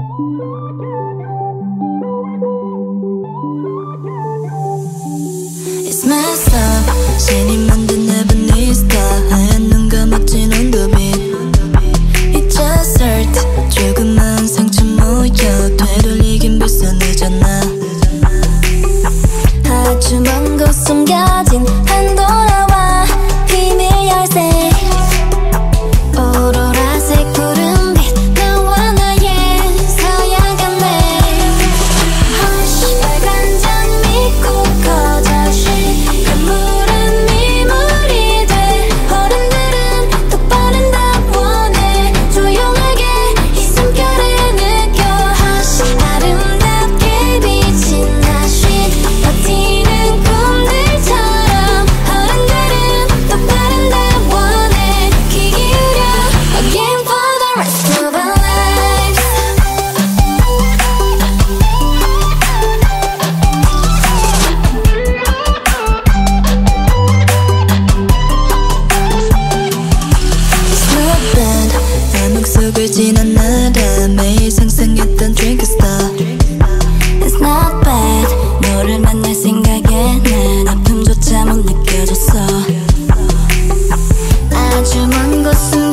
It's messed up 신이 만든 heaven is the 눈 감았진 on the beat It just hurt 조그만 상처 모여 되돌리긴 벌써 늦었나 아주 먼곳 숨겨진 아주 먼 곳은